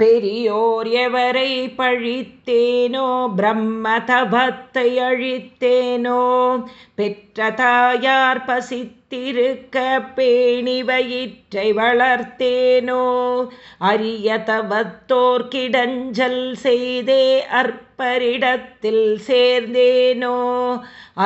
பெரியோர் எவரை பழித்தேனோ பிரம்ம தபத்தை அழித்தேனோ பெற்ற தாயார் பசித்திருக்க பேணி வயிற்றை வளர்த்தேனோ அரிய தவத்தோர் கிடஞ்சல் செய்தே அற்பரிடத்தில் சேர்ந்தேனோ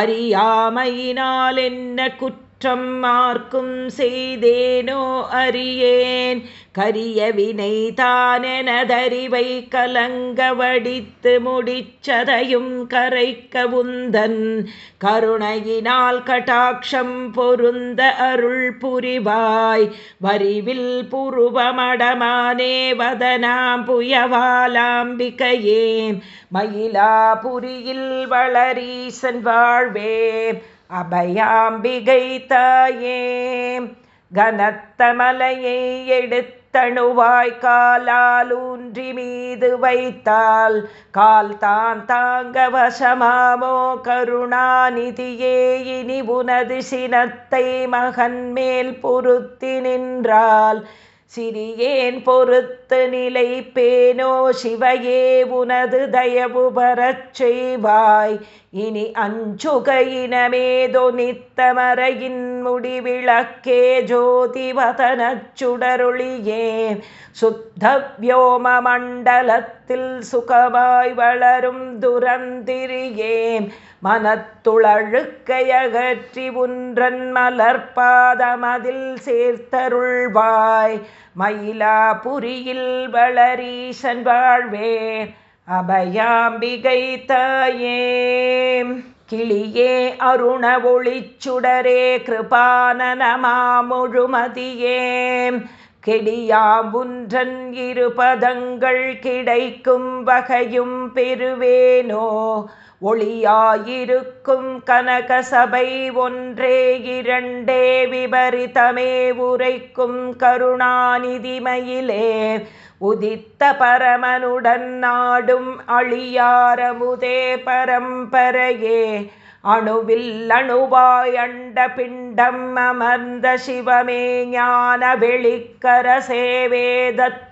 அறியாமையினால் என்ன குற்ற குற்றம் மார்க்கும் செய்தேனோ அறியேன். கரிய வினை தானெனதறிவை கலங்க வடித்து முடிச்சதையும் கரைக்க உந்தன். கருணையினால் கட்டாட்சம் பொருந்த அருள் புரிவாய். வரிவில் புருவமடமானே வதனாம் புயவாலாம்பிகையே மயிலாபுரியில் வளரீசன் வாழ்வே அபயாம்பிகை தாயே கனத்த மலையை எடுத்தணுவாய் காலால் ஊன்றி மீது வைத்தால் கால் தான் தாங்க வசமாமோ கருணாநிதியே இனி உனது சினத்தை மகன் மேல் பொருத்தி நின்றால் சிறியேன் பொறுத்து நிலை பேனோ சிவையே உனது தயவு பரச் செய்வாய் இனி அஞ்சுகையினமேதோ நித்தமரையின் முடிவிளக்கே ஜோதிவதனச் சுடருளியே சுத்த வியோம மண்டலத்தில் சுகமாய் வளரும் துரந்திரியே. மனத்துளழுக்கையகற்றி உன்றன் மலர்பாதமதில் சேர்த்தருள்வாய். மயிலாபுரியில் வளரீசன் வாழ்வே. அபயாம்பிகை தாயே கிளியே அருண ஒளிச்சுடரே கிருபானனமாமுழுமதியே கெடியாம்புன்றன் இருபதங்கள் கிடைக்கும் வகையும் பெறுவேனோ ஒளியாயிருக்கும் கனகசபை ஒன்றே இரண்டே விபரிதமே உரைக்கும் கருணாநிதிமயிலே. உதித்த பரமனுடன் நாடும் அழியாரமுதே பரம்பரையே. அணுவில் அணுவாய் அண்ட பிண்டம் அமர்ந்த சிவமே ஞான வெளிக்கர சேவேதத்துட்பொருளே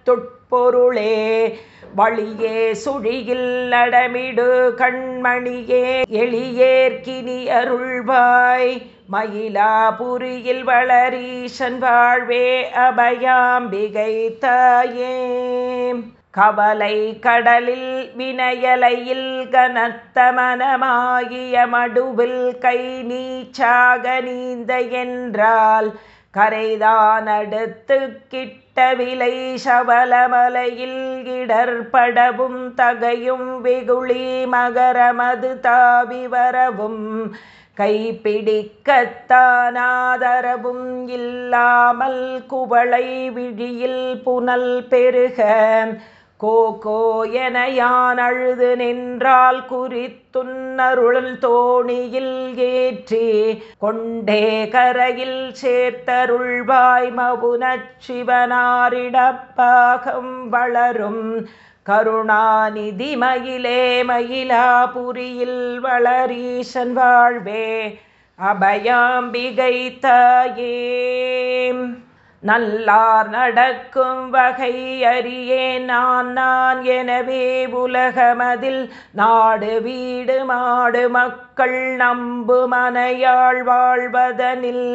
வழியே சுழியில் அடமிடு கண்மணியே எளியேற்கினி அருள்வாய். மயிலாபுரியில் வளரீசன் வாழ்வே அபயாம்பிகை தாயே. கவலை கடலில் வினயலையில் கனத்த மனமாகிய மடுவில் கை நீச்சாக நீந்த என்றால் கரைதான் அடுத்து கிட்ட விலை சபலமலையில் இடர்படவும் தகையும் வெகுளி மகரமது தாவி வரவும் கைப்பிடிக்கத்தானாதரவும் இல்லாமல் குவளை விழியில் புனல் பெருக. கோகோ என யான் அழுது நின்றால் குறித்துன்னருள் தோணியில் ஏற்றி கொண்டே கரையில் சேர்த்தருள்வாய் மவுனச் சிவனாரிடப்பாகம் வளரும் கருணாநிதி மயிலே மயிலாபுரியில் வளரீசன் வாழ்வே அபயாம்பிகை தாயேம் நல்லார் நடக்கும் வகை அறியே நான் நான் எனவே உலகமதில் நாடு வீடு மாடு மக்கள் நம்பு மனையாள் வாழ்வதனில்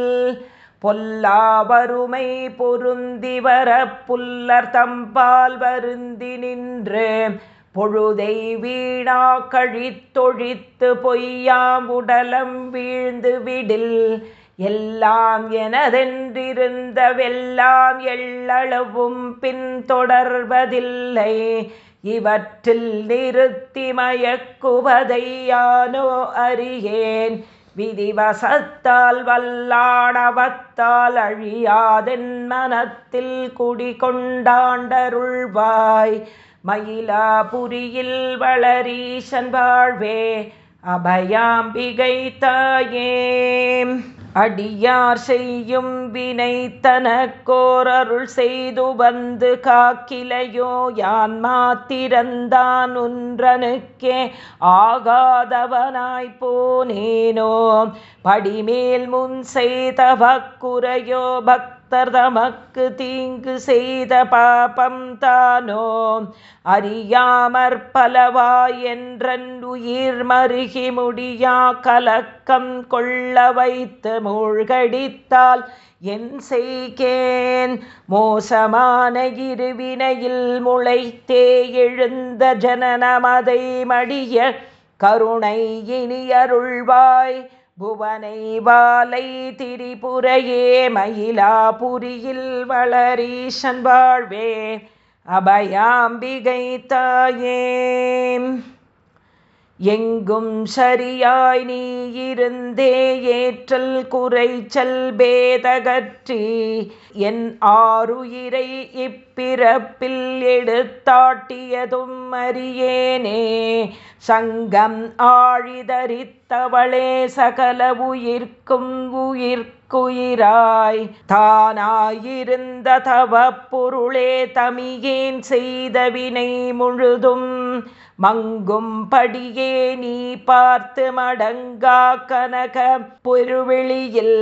பொல்லாவருமை பொருந்தி வர புல்லர் தம்பால் வருந்தி நின்று பொழுதை வீணா கழித்தொழித்து பொய்யாம் உடலம் வீழ்ந்து விடில். எல்லாம் எனதென்றிருந்த வெல்லாம் எள்ளளவும் பின்தொடர்வதில்லை இவற்றில் நிறுத்தி மயக்குவதையானோ அறியேன். விதிவசத்தால் வல்லாடவத்தால் அழியாதென் மனத்தில் குடிகொண்டாண்டருள்வாய். மயிலாபுரியில் வளரீசன் வாழ்வே அபயாம்பிகை தாயே. அடியார் செய்யும் வினை தனக்கோர் அருள் செய்து வந்து காக்கிலையோ யான் மாத்திரந்தான் உன்றனுக்கே ஆகாதவனாய் போனேனோ. படிமேல் முன் செய்தவக்குறையோ வக்குறையோ பக்தர் தமக்கு தீங்கு செய்த பாபம் தானோ? அறியாமற் பலவாய் என்றன் உயிர் மருகி முடியா? கலக்கம் கொள்ள வைத்து மூழ்கடித்தால் என் செய்கேன். மோசமான இருவினையில் முளைத்தே எழுந்த ஜனனமதை மடிய கருணை இனி அருள்வாய். புவனை வாலை திரிபுரையே மயிலாபுரியில் வளரீஷன் வாழ்வே அபயாம்பிகை தாயே. எங்கும் சரியாய் நீ இருந்தே ஏற்றல் குறைச்சல் பேதகற்றி என் ஆறுயிரை இப்பிறப்பில் எடுத்தாட்டியதும் அறியேனே. சங்கம் தவளே சகல உயிர்க்கும் உயிர்க்குயிராய். தானாயிருந்த தவ பொருளே தமியேன் செய்த வினை முழுதும் மங்கும் படியே நீ பார்த்து மடங்கா கனக பொருவெளியில்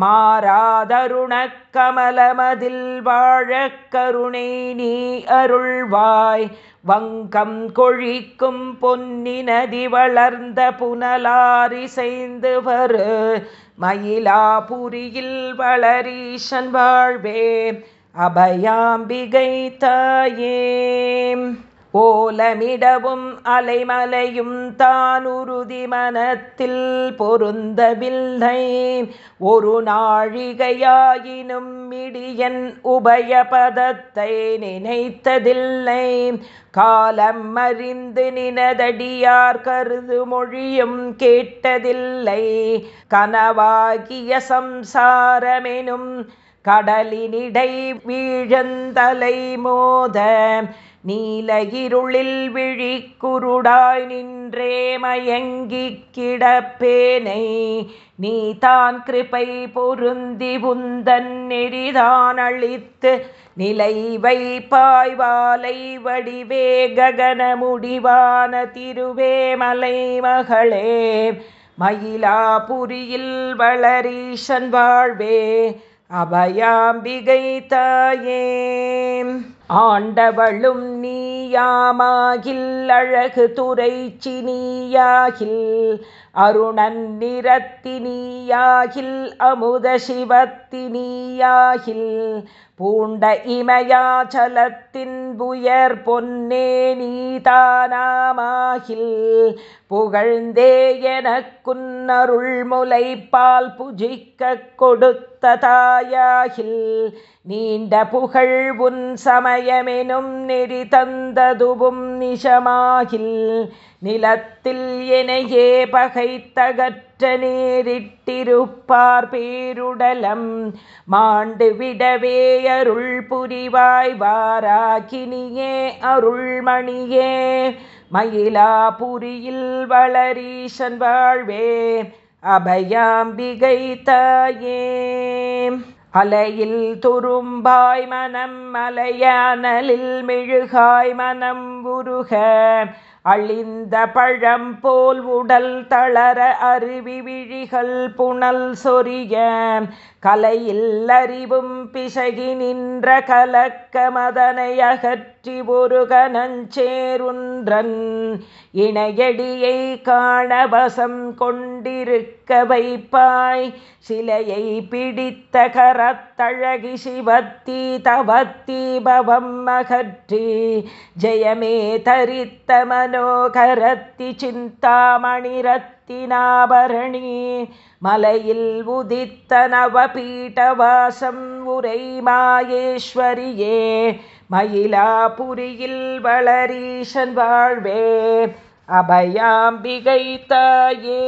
மாறாதருண கமலமதில் வாழ கருணை நீ அருள்வாய். வங்கம் கொழிக்கும் பொன்னி நதி வளர்ந்த புனலாரிசைந்து வரு. மயிலாபுரியில் வளரீஷன் வாழ்வே அபயாம்பிகை தாயே. ஓலமிடவும் அலைமலையும் தான் உறுதி மனத்தில் பொருந்தவில்லை. ஒரு நாழிகையாயினும் மிடியன் உபயபதத்தை நினைத்ததில்லை. காலம் அறிந்து நினதடியார் கருது மொழியும் கேட்டதில்லை. கனவாகிய சம்சாரமெனும் கடலினிடை வீழந்தலை மோத நீல இருளில் விழிக்குருடாய் நின்றே மயங்கி கிடப்பேனை நீ தான் கிருபை பொருந்தி புந்தன் நெறிதான் அழித்து நிலை வைப்பாய் வாலை வடிவே ககன முடிவான திருவே மலை மகளே மயிலாபுரியில் வளரீஷன் வாழ்வே அபயாம்பிகை தாயே. ஆண்டவளும் நீயாமாகில் அழகு துறைச்சி நீயாகில் அருணன் நிறத்தினியாகில் அமுத சிவத்தினியாகில் பூண்ட இமயாச்சலத்தின் புயர் பொன்னே நீதானாமாகில் புகழ்ந்தே எனக்குன்னருள் முலைப்பால் புஜிக்க கொடுத்த தாயாகில் நீண்ட புகழ் உன் சமயமெனும் நெறி தந்ததுவும் நிஷமாகில் நிலத்தில் எனையே பகைத்தகற்ற நேரிட்டிருப்பார் பேருடலம். மாண்டு விடவே அருள் புரிவாய் வாராகினியே அருள்மணியே. மயிலாபுரியில் வளரீசன் வாழ்வே. அபயாம்பிகை தாயே. அலையில் துரும்பாய் மனம் மலையானலில் மெழுகாய் மனம் உருக. அழிந்த பழம் போல் உடல் தளர அருவி விழிகள் புனல் சொரிய. கலையில் அறிவும் பிசகி நின்ற கலக்க மதனை அகற்றி ஒரு கனஞ்சேருன்றன் இணையடியை காண வசம் கொண்டிருக்க வைப்பாய். சிலையை பிடித்த கரத்தழகி சிவத்தி தவத்தி பவம் அகற்றி. ஜெயமே தரித்த மனோகரத்தி சிந்தாமணிரத்தினாபரணி மலையில் உதித்த நவபீட்டவாசம் உரை மாயேஸ்வரியே. மயிலாபுரியில் வளரீஷன் வாழ்வே அபயாம்பிகை தாயே